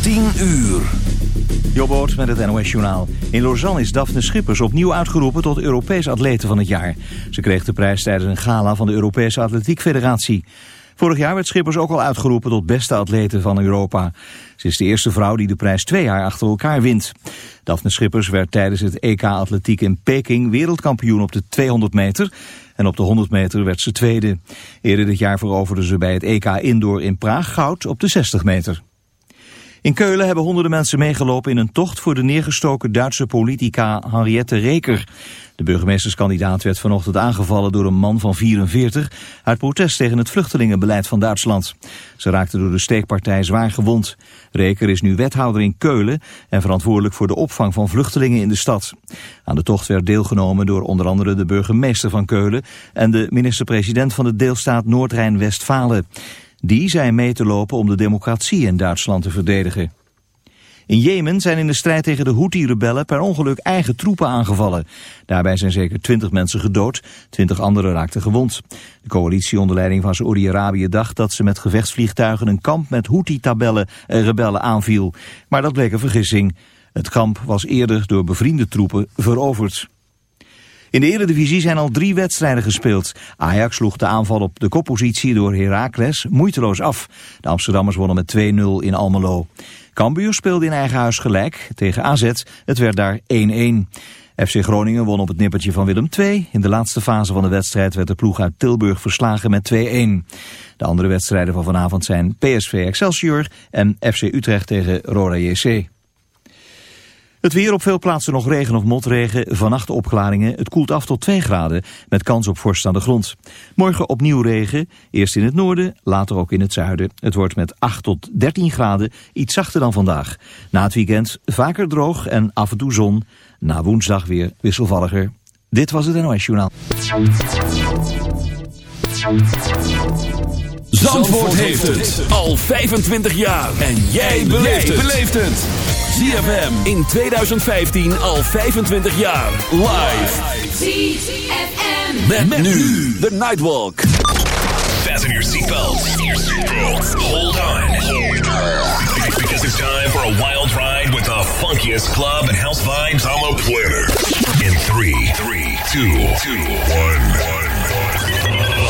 10 uur. Jobboot met het NOS Journaal. In Lausanne is Daphne Schippers opnieuw uitgeroepen tot Europees atlete van het jaar. Ze kreeg de prijs tijdens een gala van de Europese Atletiek Federatie. Vorig jaar werd Schippers ook al uitgeroepen tot beste atlete van Europa. Ze is de eerste vrouw die de prijs twee jaar achter elkaar wint. Daphne Schippers werd tijdens het EK Atletiek in Peking wereldkampioen op de 200 meter... en op de 100 meter werd ze tweede. Eerder dit jaar veroverde ze bij het EK Indoor in Praag goud op de 60 meter. In Keulen hebben honderden mensen meegelopen in een tocht voor de neergestoken Duitse politica Henriette Reker. De burgemeesterskandidaat werd vanochtend aangevallen door een man van 44 uit protest tegen het vluchtelingenbeleid van Duitsland. Ze raakte door de steekpartij zwaar gewond. Reker is nu wethouder in Keulen en verantwoordelijk voor de opvang van vluchtelingen in de stad. Aan de tocht werd deelgenomen door onder andere de burgemeester van Keulen en de minister-president van de deelstaat noordrijn westfalen die zijn mee te lopen om de democratie in Duitsland te verdedigen. In Jemen zijn in de strijd tegen de Houthi-rebellen per ongeluk eigen troepen aangevallen. Daarbij zijn zeker twintig mensen gedood, twintig anderen raakten gewond. De coalitie onder leiding van Saoedi-Arabië dacht dat ze met gevechtsvliegtuigen een kamp met Houthi-rebellen eh, aanviel. Maar dat bleek een vergissing. Het kamp was eerder door bevriende troepen veroverd. In de Eredivisie zijn al drie wedstrijden gespeeld. Ajax sloeg de aanval op de koppositie door Herakles moeiteloos af. De Amsterdammers wonnen met 2-0 in Almelo. Cambuur speelde in eigen huis gelijk tegen AZ. Het werd daar 1-1. FC Groningen won op het nippertje van Willem II. In de laatste fase van de wedstrijd werd de ploeg uit Tilburg verslagen met 2-1. De andere wedstrijden van vanavond zijn PSV Excelsior en FC Utrecht tegen Roda JC. Het weer op veel plaatsen nog regen of motregen. Vannacht opklaringen. Het koelt af tot 2 graden met kans op vorst aan de grond. Morgen opnieuw regen. Eerst in het noorden, later ook in het zuiden. Het wordt met 8 tot 13 graden iets zachter dan vandaag. Na het weekend vaker droog en af en toe zon. Na woensdag weer wisselvalliger. Dit was het NOS Journaal. Zandvoort heeft het al 25 jaar. En jij beleeft het. ZFM in 2015 al 25 jaar. Live. ZFM. Met, met nu The Nightwalk. Fasten your seatbelts. Hold on. Hold on. Because it's time for a wild ride with the funkiest club and house vibes. I'm a planner. In 3, 3, 2, 2, 1, 1.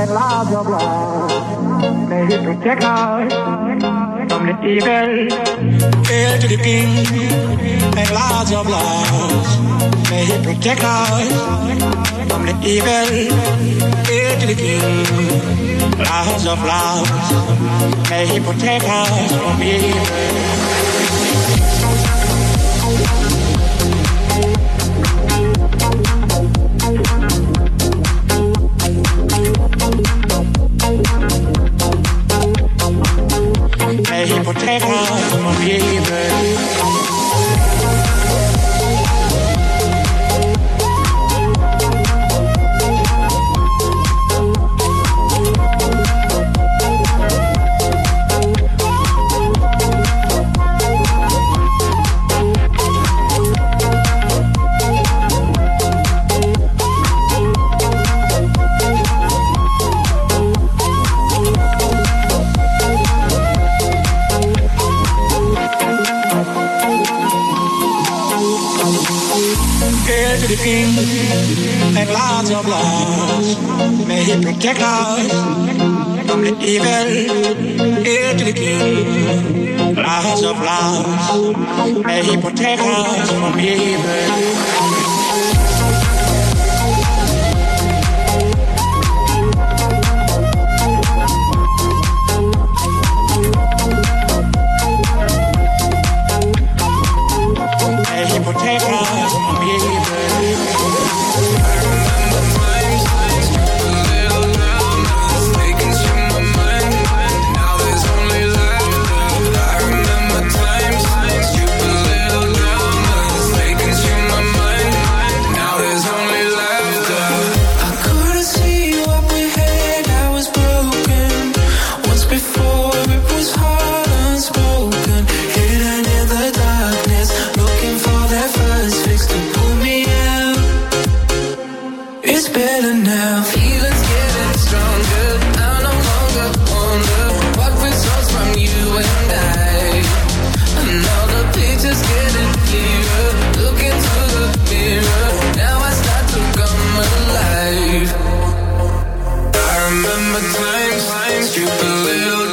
enlarge of love, May He protect us from the evil. Hail to the King, enlarge of blood. May He protect us from the evil. Hail to the King, enlarge of blood. May He protect us from evil. protect me from my baby. remember times, times you believed.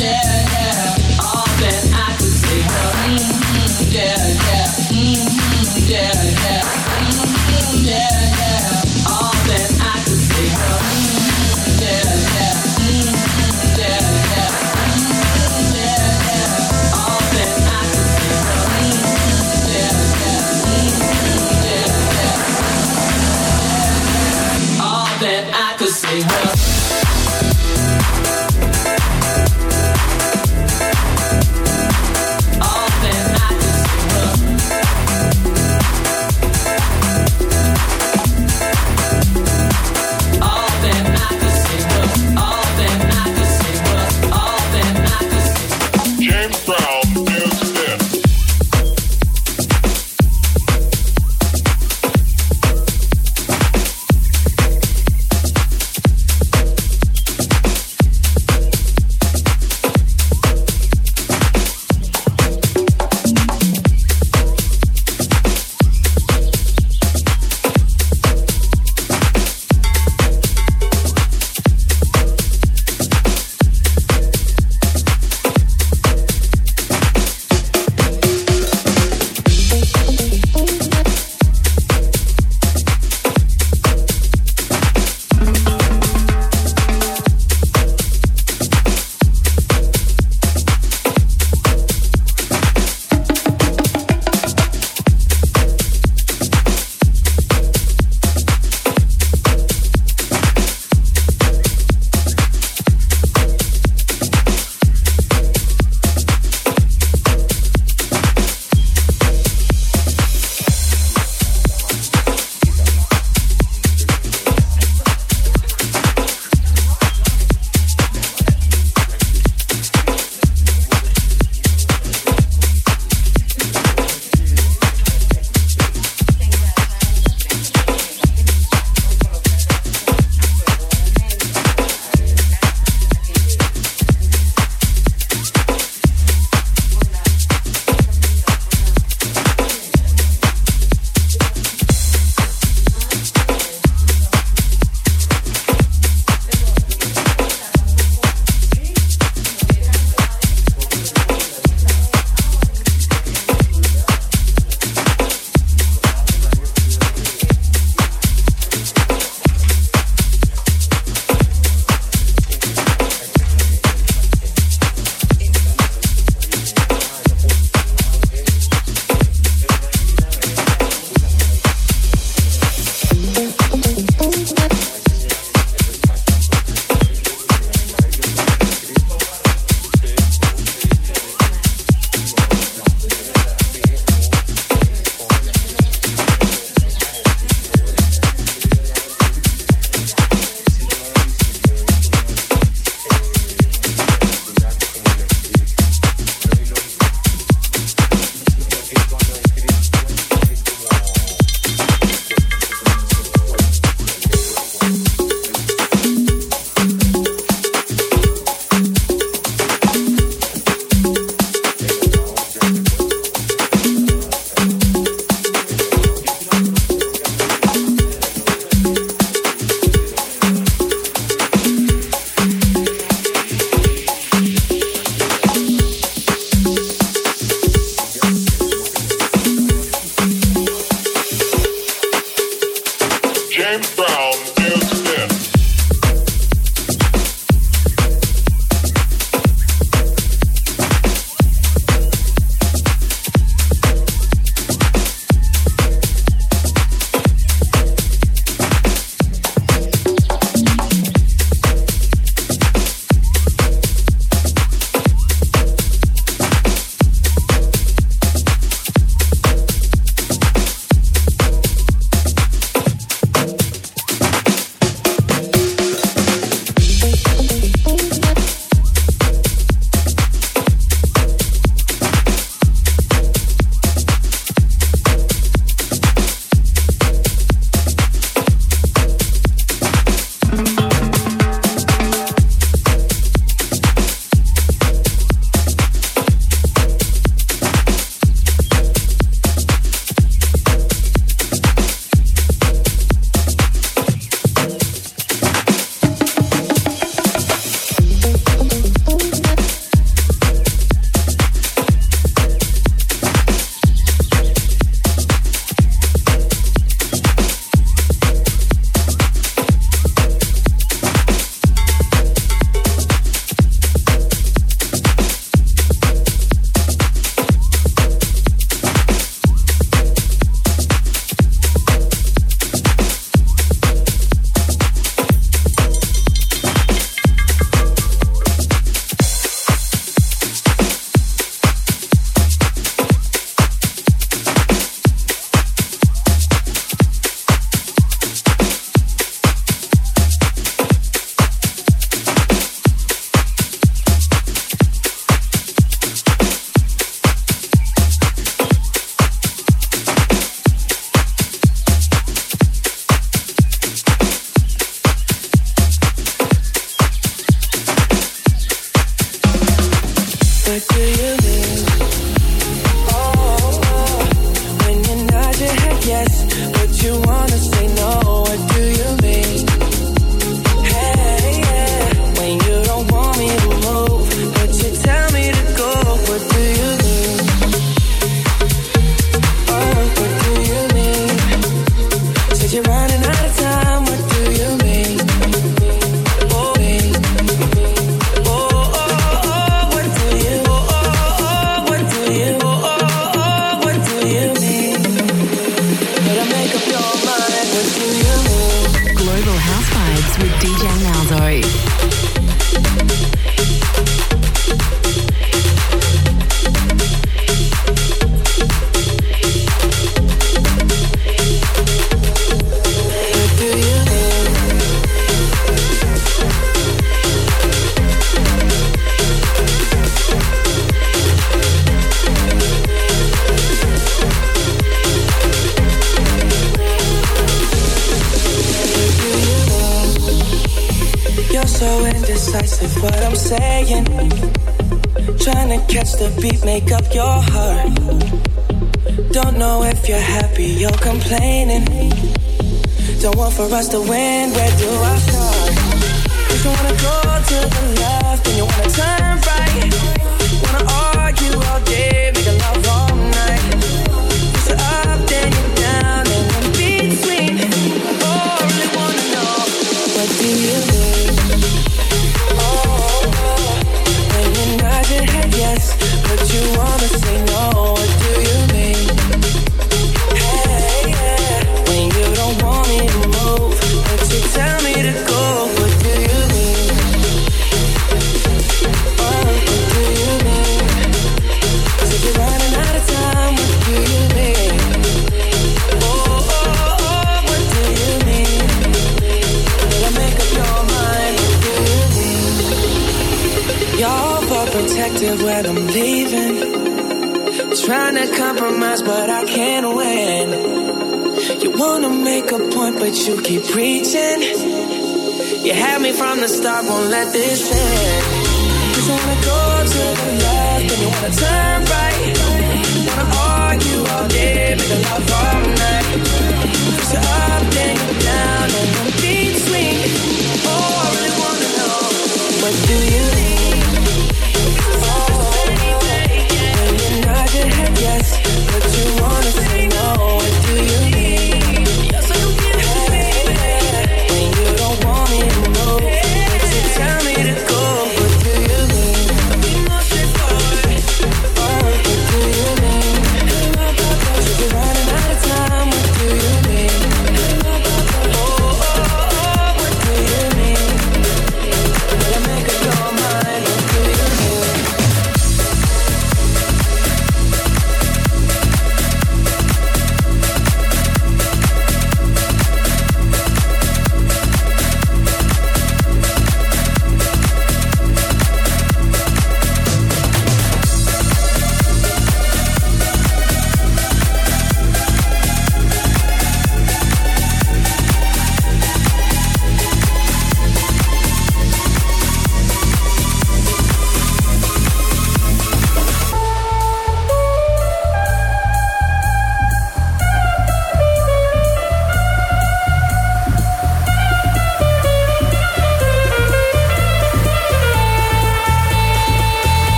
yeah.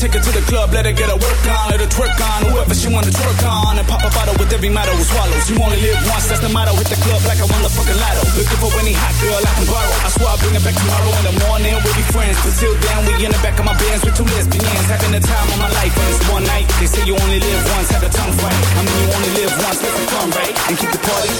take her to the club, let her get her work on, let her twerk on, whoever she wanna twerk on, and pop a bottle with every model who swallows. You only live once, that's the motto. Hit the club like I want a fucking lotto. Looking for any hot girl I can borrow. I swear I'll bring her back tomorrow in the morning. We'll be friends, but till then we in the back of my bands with two lesbians having the time of my life, and it's one night. They say you only live once, have a tongue fight. I mean you only live once, let's it fun, right? And keep the party.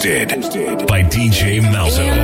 hosted by DJ Malzo.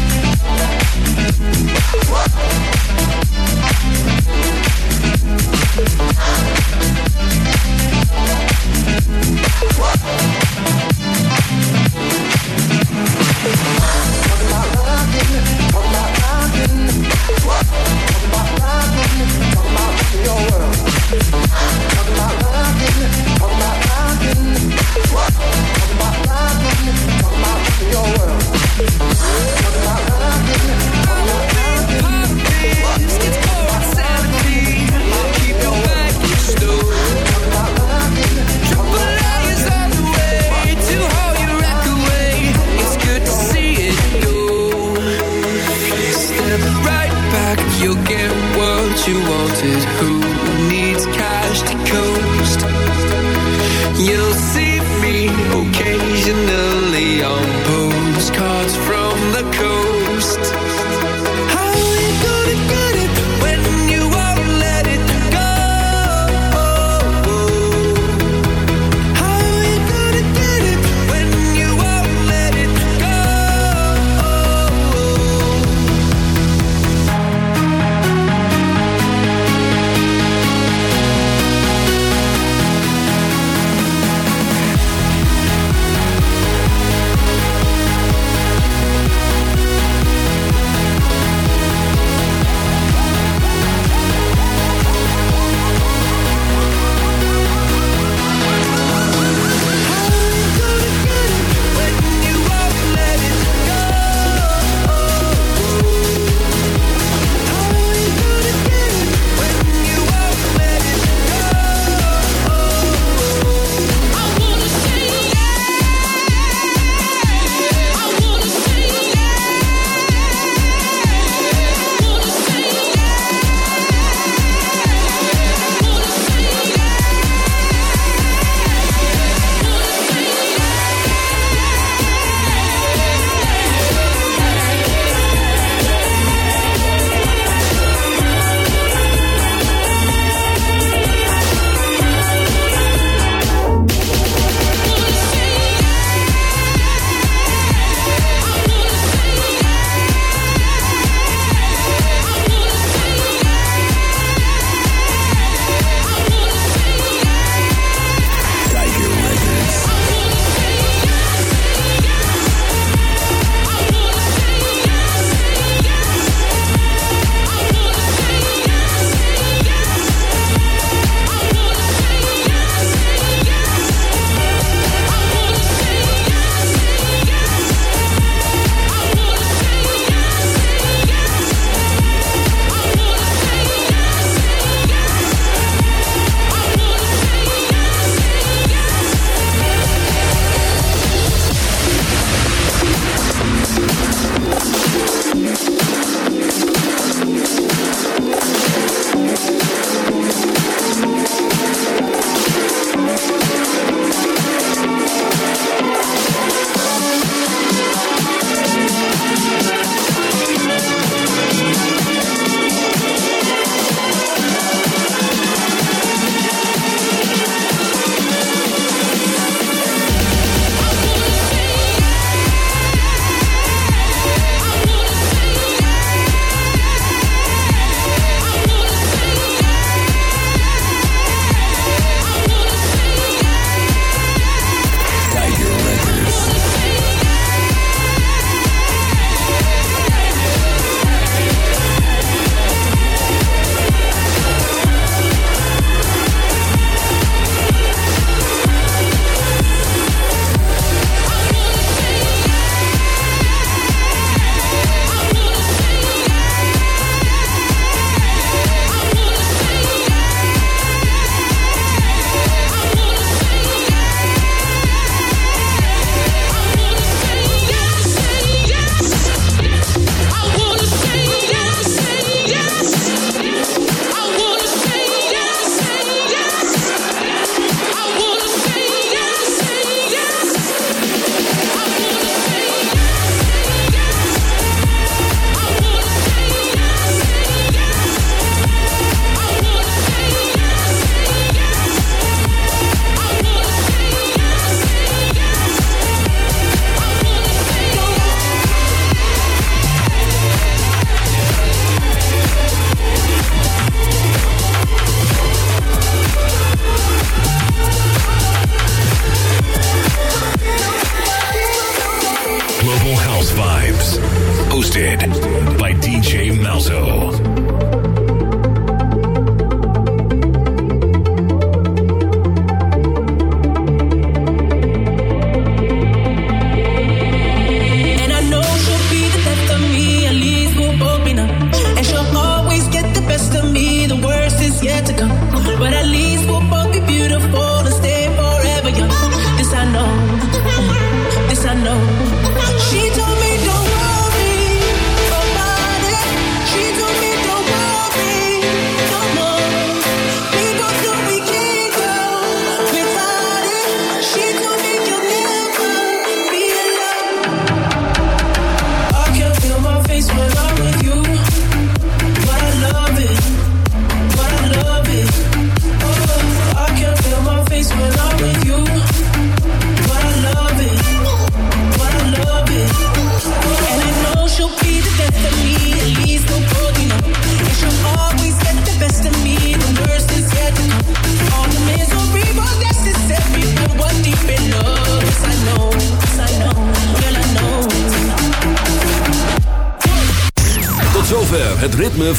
Talking about rocking, talking about rocking your world. Talking about rocking. you wanted. Who needs cash to coast? You'll see me occasionally on